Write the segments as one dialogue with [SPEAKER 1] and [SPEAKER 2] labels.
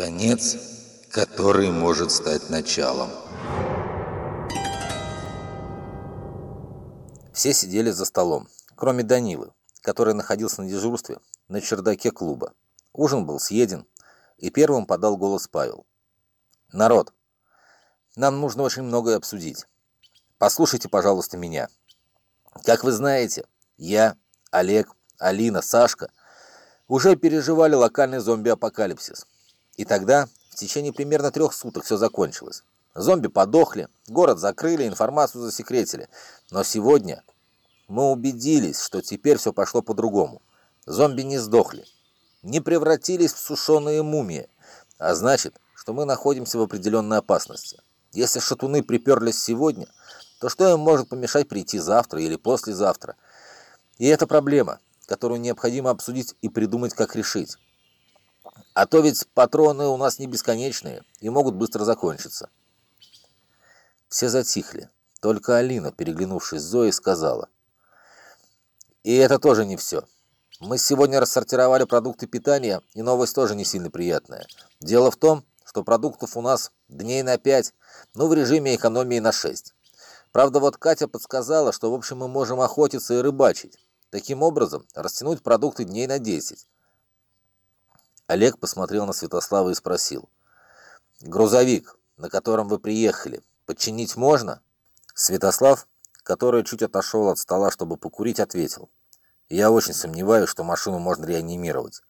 [SPEAKER 1] Конец, который может стать началом.
[SPEAKER 2] Все сидели за столом, кроме Данилы, который находился на дежурстве на чердаке клуба. Ужин был съеден, и первым подал голос Павел. «Народ, нам нужно очень многое обсудить. Послушайте, пожалуйста, меня. Как вы знаете, я, Олег, Алина, Сашка уже переживали локальный зомби-апокалипсис. И тогда, в течение примерно трех суток, все закончилось. Зомби подохли, город закрыли, информацию засекретили. Но сегодня мы убедились, что теперь все пошло по-другому. Зомби не сдохли, не превратились в сушеные мумии, а значит, что мы находимся в определенной опасности. Если шатуны приперлись сегодня, то что им может помешать прийти завтра или послезавтра? И это проблема, которую необходимо обсудить и придумать, как решить. А то ведь патроны у нас не бесконечные и могут быстро закончиться. Все затихли. Только Алина, переглянувшись с Зоей, сказала. И это тоже не все. Мы сегодня рассортировали продукты питания, и новость тоже не сильно приятная. Дело в том, что продуктов у нас дней на 5, ну в режиме экономии на 6. Правда, вот Катя подсказала, что в общем мы можем охотиться и рыбачить. Таким образом, растянуть продукты дней на 10. Олег посмотрел на Святослава и спросил. «Грузовик, на котором вы приехали, подчинить можно?» Святослав, который чуть отошел от стола, чтобы покурить, ответил. «Я очень сомневаюсь, что машину можно реанимировать.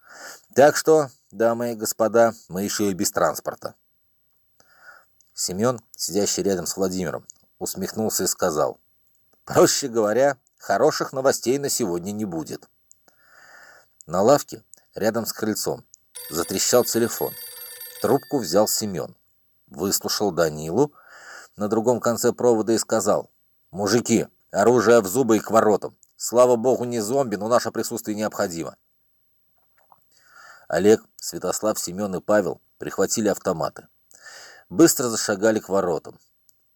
[SPEAKER 2] Так что, дамы и господа, мы еще и без транспорта. Семен, сидящий рядом с Владимиром, усмехнулся и сказал. Проще говоря, хороших новостей на сегодня не будет. На лавке, рядом с крыльцом, затрещал телефон. Трубку взял Семен. Выслушал Данилу на другом конце провода и сказал. «Мужики, оружие в зубы и к воротам. Слава богу, не зомби, но наше присутствие необходимо». Олег, Святослав, Семен и Павел прихватили автоматы. Быстро зашагали к воротам.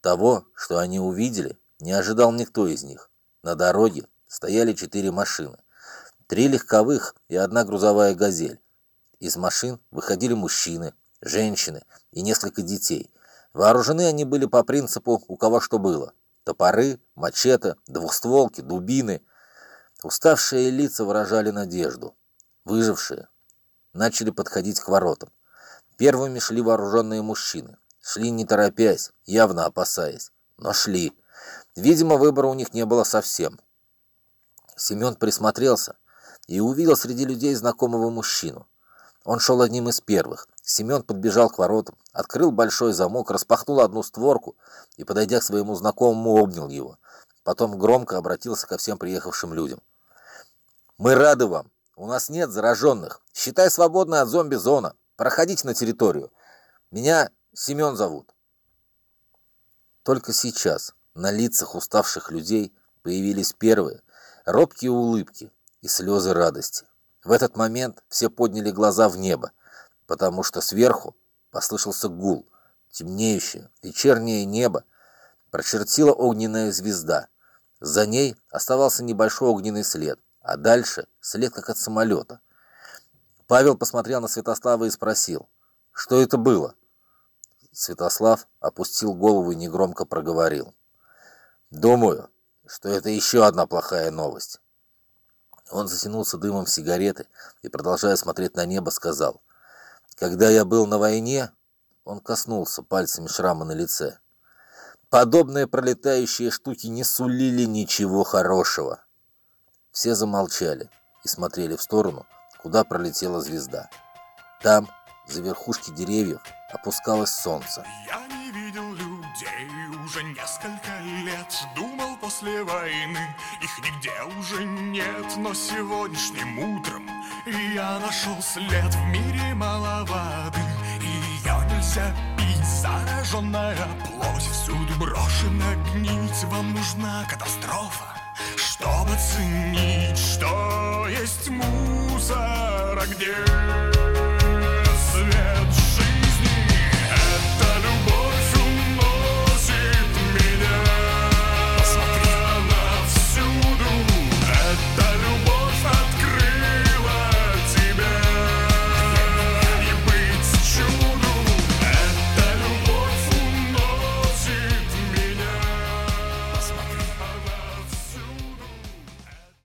[SPEAKER 2] Того, что они увидели, не ожидал никто из них. На дороге стояли четыре машины. Три легковых и одна грузовая «Газель». Из машин выходили мужчины, женщины и несколько детей. Вооружены они были по принципу «у кого что было». Топоры, мачете, двухстволки, дубины. Уставшие лица выражали надежду. Выжившие начали подходить к воротам. Первыми шли вооруженные мужчины. Шли не торопясь, явно опасаясь, но шли. Видимо, выбора у них не было совсем. Семен присмотрелся и увидел среди людей знакомого мужчину. Он шел одним из первых. Семен подбежал к воротам, открыл большой замок, распахнул одну створку и, подойдя к своему знакомому, обнял его. Потом громко обратился ко всем приехавшим людям. «Мы рады вам. У нас нет зараженных. Считай свободной от зомби зона. Проходите на территорию. Меня Семен зовут. Только сейчас на лицах уставших людей появились первые робкие улыбки и слезы радости. В этот момент все подняли глаза в небо, потому что сверху послышался гул. Темнеющее вечернее небо прочертила огненная звезда. За ней оставался небольшой огненный след, а дальше след как от самолета. Павел посмотрел на Святослава и спросил, что это было? Святослав опустил голову и негромко проговорил. «Думаю, что это еще одна плохая новость». Он затянулся дымом сигареты и, продолжая смотреть на небо, сказал. «Когда я был на войне...» Он коснулся пальцами шрама на лице. «Подобные пролетающие штуки не сулили ничего хорошего». Все замолчали и смотрели в сторону, куда пролетела звезда. Там, за верхушки деревьев, опускалось солнце.
[SPEAKER 3] Я не видел людей уже несколько лет Думал после войны, их нигде уже нет Но сегодняшним утром я нашел след В мире мало воды, ее нельзя пить Зараженная плоть. Всюду брошена гнить Вам нужна катастрофа, чтобы оценить, что